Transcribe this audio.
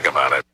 think about it.